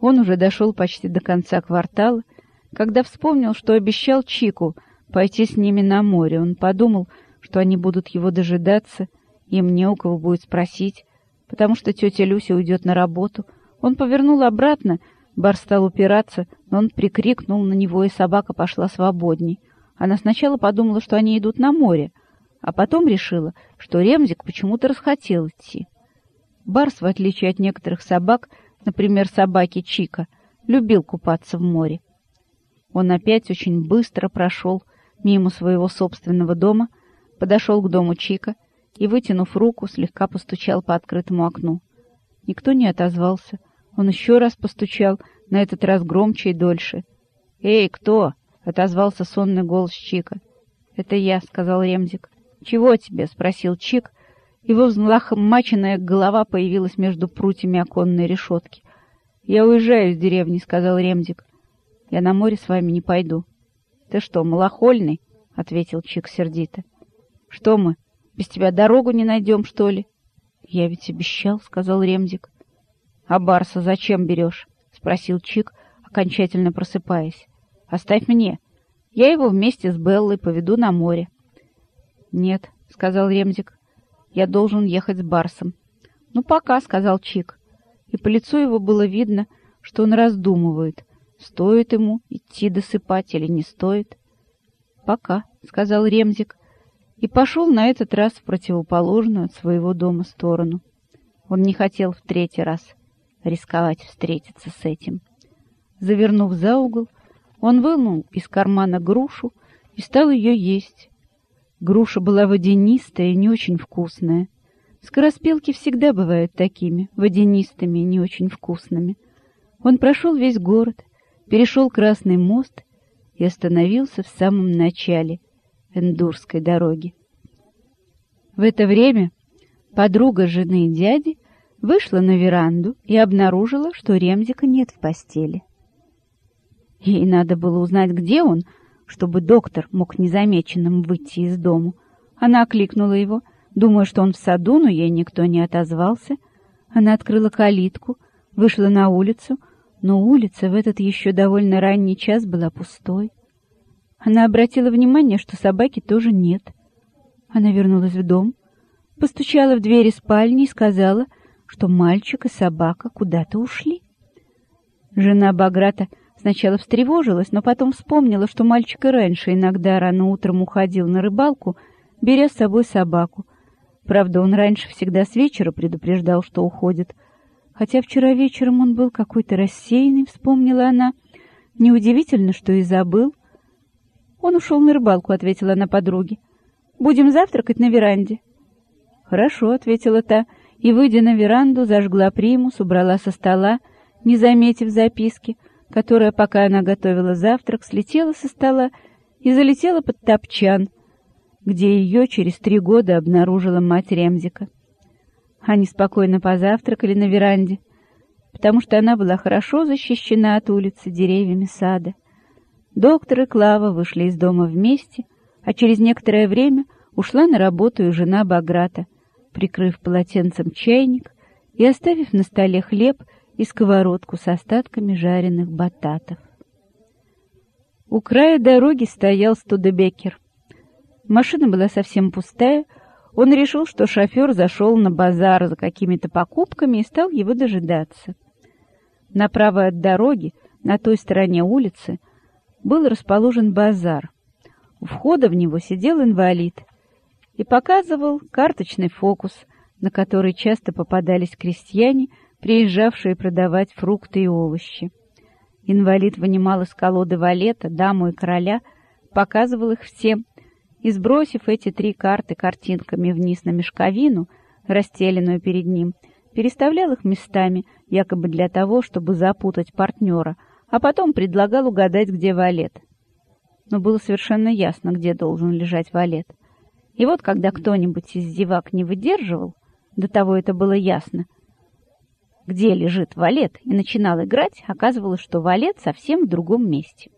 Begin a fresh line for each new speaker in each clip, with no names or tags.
Он уже дошел почти до конца квартала, когда вспомнил, что обещал Чику пойти с ними на море. Он подумал, что они будут его дожидаться, им не у кого будет спросить, потому что тетя Люся уйдет на работу. Он повернул обратно, Бар стал упираться, но он прикрикнул на него, и собака пошла свободней. Она сначала подумала, что они идут на море, а потом решила, что Ремзик почему-то расхотел идти. Барс, в отличие от некоторых собак, например, собаки Чика, любил купаться в море. Он опять очень быстро прошел мимо своего собственного дома, подошел к дому Чика и, вытянув руку, слегка постучал по открытому окну. Никто не отозвался. Он еще раз постучал, на этот раз громче и дольше. «Эй, кто?» — отозвался сонный голос Чика. «Это я», — сказал Ремзик. «Чего тебе?» — спросил Чик. Его взлохмаченная голова появилась между прутьями оконной решетки. «Я уезжаю из деревни», — сказал Ремзик. «Я на море с вами не пойду». «Ты что, малохольный?» — ответил Чик сердито. «Что мы, без тебя дорогу не найдем, что ли?» «Я ведь обещал», — сказал Ремзик. «А Барса зачем берешь?» — спросил Чик, окончательно просыпаясь. «Оставь мне. Я его вместе с Беллой поведу на море». «Нет», — сказал Ремзик, — «я должен ехать с Барсом». «Ну, пока», — сказал Чик. И по лицу его было видно, что он раздумывает, стоит ему идти досыпать или не стоит. «Пока», — сказал Ремзик, и пошел на этот раз в противоположную от своего дома сторону. Он не хотел в третий раз рисковать встретиться с этим. Завернув за угол, он вынул из кармана грушу и стал ее есть. Груша была водянистая и не очень вкусная. Скороспелки всегда бывают такими, водянистыми и не очень вкусными. Он прошел весь город, перешел Красный мост и остановился в самом начале Эндурской дороги. В это время подруга жены дяди вышла на веранду и обнаружила, что Ремзика нет в постели. Ей надо было узнать, где он, чтобы доктор мог незамеченным выйти из дому. Она окликнула его, думая, что он в саду, но ей никто не отозвался. Она открыла калитку, вышла на улицу, но улица в этот еще довольно ранний час была пустой. Она обратила внимание, что собаки тоже нет. Она вернулась в дом, постучала в двери спальни и сказала — что мальчик и собака куда-то ушли. Жена Баграта сначала встревожилась, но потом вспомнила, что мальчик и раньше иногда рано утром уходил на рыбалку, беря с собой собаку. Правда, он раньше всегда с вечера предупреждал, что уходит. Хотя вчера вечером он был какой-то рассеянный, вспомнила она. Неудивительно, что и забыл. «Он ушел на рыбалку», — ответила она подруге. «Будем завтракать на веранде». «Хорошо», — ответила та, — и, выйдя на веранду, зажгла примус, убрала со стола, не заметив записки, которая, пока она готовила завтрак, слетела со стола и залетела под топчан, где ее через три года обнаружила мать Ремзика. Они спокойно позавтракали на веранде, потому что она была хорошо защищена от улицы деревьями сада. Доктор и Клава вышли из дома вместе, а через некоторое время ушла на работу и жена Баграта — прикрыв полотенцем чайник и оставив на столе хлеб и сковородку с остатками жареных бататов. У края дороги стоял Студебекер. Машина была совсем пустая. Он решил, что шофер зашел на базар за какими-то покупками и стал его дожидаться. Направо от дороги, на той стороне улицы, был расположен базар. У входа в него сидел инвалид и показывал карточный фокус, на который часто попадались крестьяне, приезжавшие продавать фрукты и овощи. Инвалид вынимал из колоды валета, даму и короля, показывал их всем, и, сбросив эти три карты картинками вниз на мешковину, расстеленную перед ним, переставлял их местами, якобы для того, чтобы запутать партнера, а потом предлагал угадать, где валет. Но было совершенно ясно, где должен лежать валет — и вот, когда кто-нибудь из зевак не выдерживал, до того это было ясно, где лежит валет, и начинал играть, оказывалось, что валет совсем в другом месте.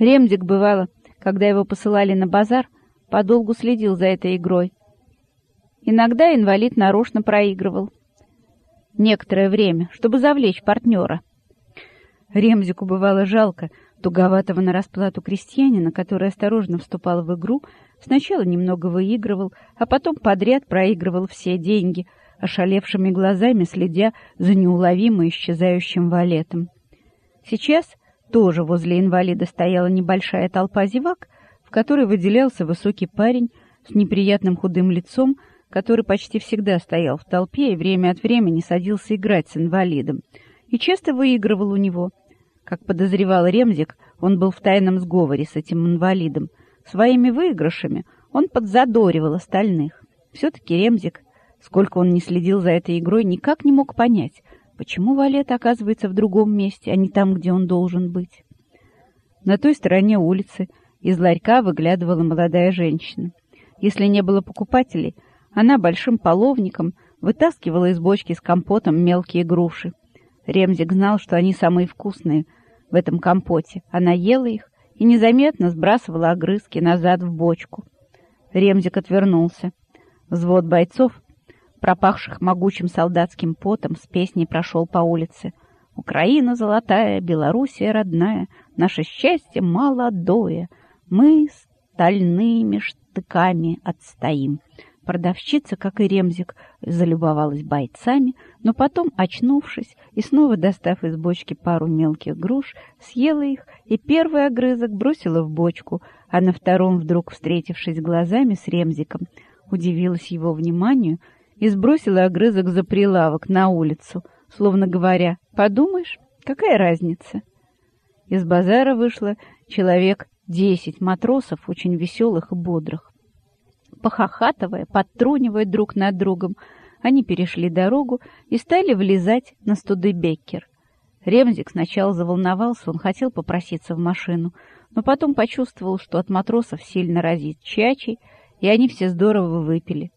Ремдик, бывало, когда его посылали на базар, подолгу следил за этой игрой. Иногда инвалид нарочно проигрывал. Некоторое время, чтобы завлечь партнера. Ремзику бывало жалко туговатого на расплату крестьянина, который осторожно вступал в игру, сначала немного выигрывал, а потом подряд проигрывал все деньги, ошалевшими глазами следя за неуловимо исчезающим валетом. Сейчас тоже возле инвалида стояла небольшая толпа зевак, в которой выделялся высокий парень с неприятным худым лицом, который почти всегда стоял в толпе и время от времени садился играть с инвалидом, и часто выигрывал у него. Как подозревал Ремзик, он был в тайном сговоре с этим инвалидом. Своими выигрышами он подзадоривал остальных. Все-таки Ремзик, сколько он не следил за этой игрой, никак не мог понять, почему Валет оказывается в другом месте, а не там, где он должен быть. На той стороне улицы из ларька выглядывала молодая женщина. Если не было покупателей, она большим половником вытаскивала из бочки с компотом мелкие груши. Ремзик знал, что они самые вкусные в этом компоте. Она ела их и незаметно сбрасывала огрызки назад в бочку. Ремзик отвернулся. Взвод бойцов, пропахших могучим солдатским потом, с песней прошел по улице. «Украина золотая, Белоруссия родная, наше счастье молодое, мы стальными штыками отстоим». Продавщица, как и Ремзик, залюбовалась бойцами, но потом, очнувшись и снова достав из бочки пару мелких груш, съела их и первый огрызок бросила в бочку, а на втором, вдруг встретившись глазами с Ремзиком, удивилась его вниманию и сбросила огрызок за прилавок на улицу, словно говоря, «Подумаешь, какая разница?» Из базара вышло человек десять матросов, очень веселых и бодрых. Похохатывая, подтрунивая друг над другом, они перешли дорогу и стали влезать на Студебеккер. Ремзик сначала заволновался, он хотел попроситься в машину, но потом почувствовал, что от матросов сильно разит чачей, и они все здорово выпили.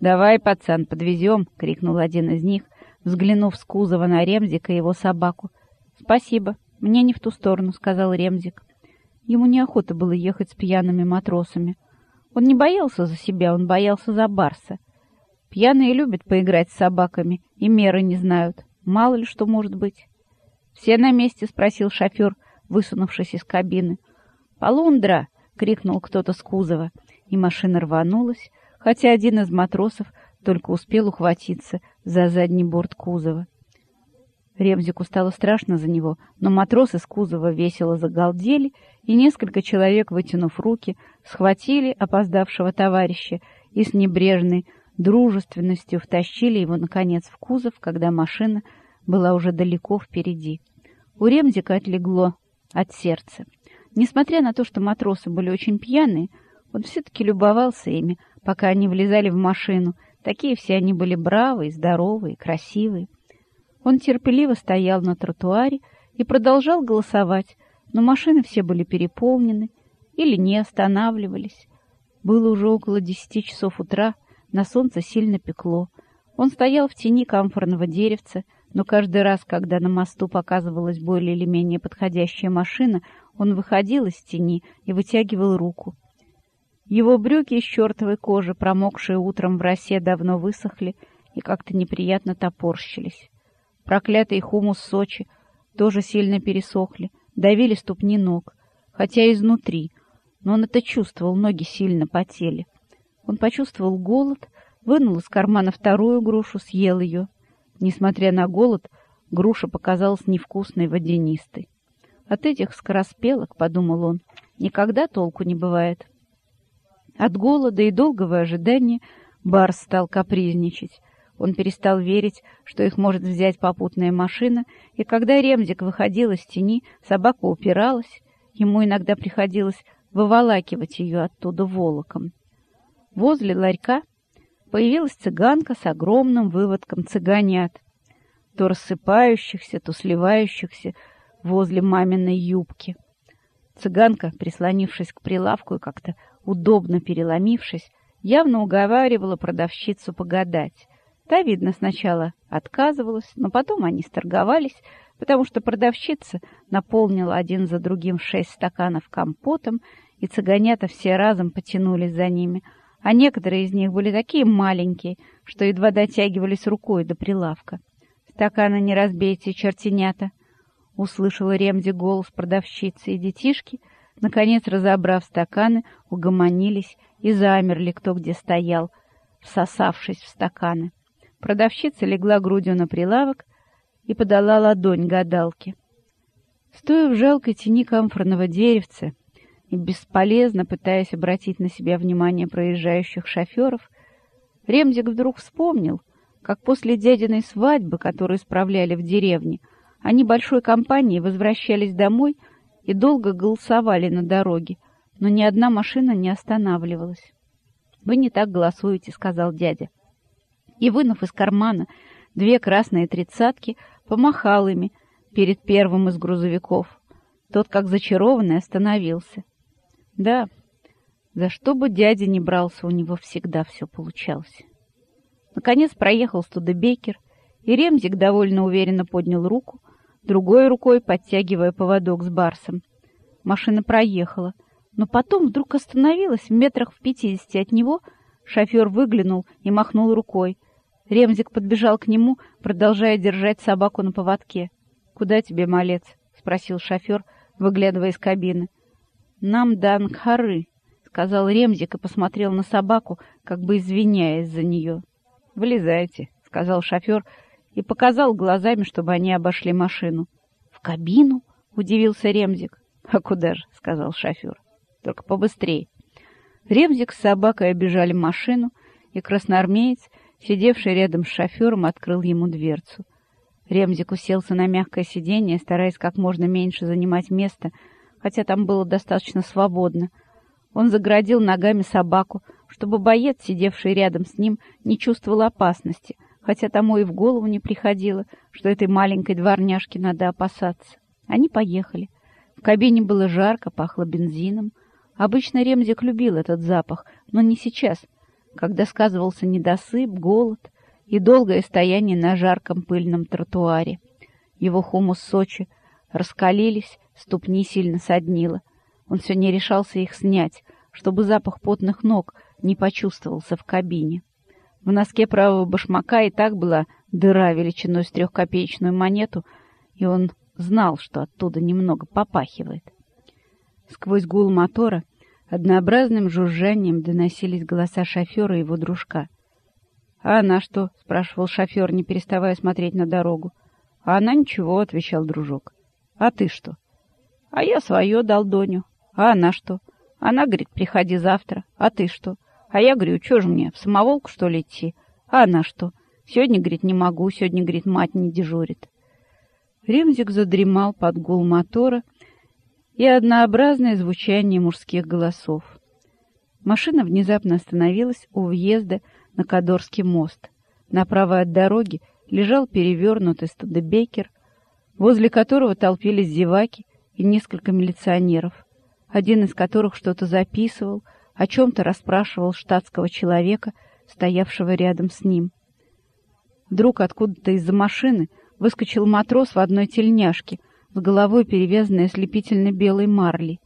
«Давай, пацан, подвезем!» — крикнул один из них, взглянув с кузова на Ремзика и его собаку. «Спасибо, мне не в ту сторону», — сказал Ремзик. Ему неохота было ехать с пьяными матросами. Он не боялся за себя, он боялся за Барса. Пьяные любят поиграть с собаками и меры не знают. Мало ли что может быть. «Все на месте?» — спросил шофер, высунувшись из кабины. «Полундра!» — крикнул кто-то с кузова, и машина рванулась, хотя один из матросов только успел ухватиться за задний борт кузова. Ремзику стало страшно за него, но матросы с кузова весело загалдели, и несколько человек, вытянув руки, схватили опоздавшего товарища и с небрежной дружественностью втащили его, наконец, в кузов, когда машина была уже далеко впереди. У Ремзика отлегло от сердца. Несмотря на то, что матросы были очень пьяные, он все-таки любовался ими, пока они влезали в машину. Такие все они были бравые, здоровые, красивые. Он терпеливо стоял на тротуаре и продолжал голосовать, но машины все были переполнены или не останавливались. Было уже около десяти часов утра, на солнце сильно пекло. Он стоял в тени камфорного деревца, но каждый раз, когда на мосту показывалась более или менее подходящая машина, он выходил из тени и вытягивал руку. Его брюки из чертовой кожи, промокшие утром в росе, давно высохли и как-то неприятно топорщились. Проклятый хумус Сочи тоже сильно пересохли, давили ступни ног, хотя изнутри, но он это чувствовал, ноги сильно потели. Он почувствовал голод, вынул из кармана вторую грушу, съел ее. Несмотря на голод, груша показалась невкусной, водянистой. От этих скороспелок, — подумал он, — никогда толку не бывает. От голода и долгого ожидания Барс стал капризничать. Он перестал верить, что их может взять попутная машина, и когда Ремзик выходил из тени, собака упиралась, ему иногда приходилось выволакивать ее оттуда волоком. Возле ларька появилась цыганка с огромным выводком цыганят, то рассыпающихся, то сливающихся возле маминой юбки. Цыганка, прислонившись к прилавку и как-то удобно переломившись, явно уговаривала продавщицу погадать. Та, видно, сначала отказывалась, но потом они сторговались, потому что продавщица наполнила один за другим шесть стаканов компотом, и цыганята все разом потянулись за ними, а некоторые из них были такие маленькие, что едва дотягивались рукой до прилавка. «Стаканы не разбейте, чертенята!» — услышала Ремзи голос продавщицы, и детишки, наконец разобрав стаканы, угомонились и замерли, кто где стоял, всосавшись в стаканы. Продавщица легла грудью на прилавок и подала ладонь гадалке. Стоя в жалкой тени камфорного деревца и бесполезно пытаясь обратить на себя внимание проезжающих шоферов, Ремзик вдруг вспомнил, как после дядиной свадьбы, которую справляли в деревне, они большой компанией возвращались домой и долго голосовали на дороге, но ни одна машина не останавливалась. «Вы не так голосуете», — сказал дядя. И, вынув из кармана две красные тридцатки, помахал ими перед первым из грузовиков. Тот, как зачарованный, остановился. Да, за что бы дядя не брался, у него всегда все получалось. Наконец проехал Студебекер, и Ремзик довольно уверенно поднял руку, другой рукой подтягивая поводок с барсом. Машина проехала, но потом вдруг остановилась в метрах в пятидесяти от него. Шофер выглянул и махнул рукой. Ремзик подбежал к нему, продолжая держать собаку на поводке. «Куда тебе, малец?» — спросил шофер, выглядывая из кабины. «Нам до Ангхары», — сказал Ремзик и посмотрел на собаку, как бы извиняясь за нее. «Влезайте», — сказал шофер и показал глазами, чтобы они обошли машину. «В кабину?» — удивился Ремзик. «А куда же?» — сказал шофер. «Только побыстрее». Ремзик с собакой обижали машину, и красноармеец, сидевший рядом с шофером, открыл ему дверцу. Ремзик уселся на мягкое сиденье, стараясь как можно меньше занимать место, хотя там было достаточно свободно. Он заградил ногами собаку, чтобы боец, сидевший рядом с ним, не чувствовал опасности, хотя тому и в голову не приходило, что этой маленькой дворняжке надо опасаться. Они поехали. В кабине было жарко, пахло бензином. Обычно Ремзик любил этот запах, но не сейчас, когда сказывался недосып, голод и долгое стояние на жарком пыльном тротуаре. Его хумус Сочи раскалились, ступни сильно соднило. Он все не решался их снять, чтобы запах потных ног не почувствовался в кабине. В носке правого башмака и так была дыра величиной с трехкопеечную монету, и он знал, что оттуда немного попахивает. Сквозь гул мотора однообразным жужжанием доносились голоса шофера и его дружка. «А она что?» — спрашивал шофер, не переставая смотреть на дорогу. «А она ничего», — отвечал дружок. «А ты что?» «А я свое дал Доню. А она что?» Она говорит, приходи завтра. А ты что? А я говорю, что же мне, в самоволку, что ли, идти? А она что? Сегодня, говорит, не могу, сегодня, говорит, мать не дежурит. Ремзик задремал под гул мотора и однообразное звучание мужских голосов. Машина внезапно остановилась у въезда на Кадорский мост. Направо от дороги лежал перевернутый студебекер, возле которого толпились зеваки и несколько милиционеров — один из которых что-то записывал, о чем-то расспрашивал штатского человека, стоявшего рядом с ним. Вдруг откуда-то из-за машины выскочил матрос в одной тельняшке, с головой перевязанной ослепительно белой марлей.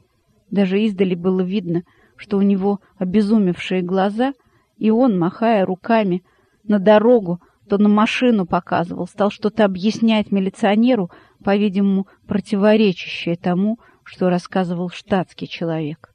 Даже издали было видно, что у него обезумевшие глаза, и он, махая руками на дорогу, то на машину показывал, стал что-то объяснять милиционеру, по-видимому, противоречащее тому, что рассказывал штатский человек.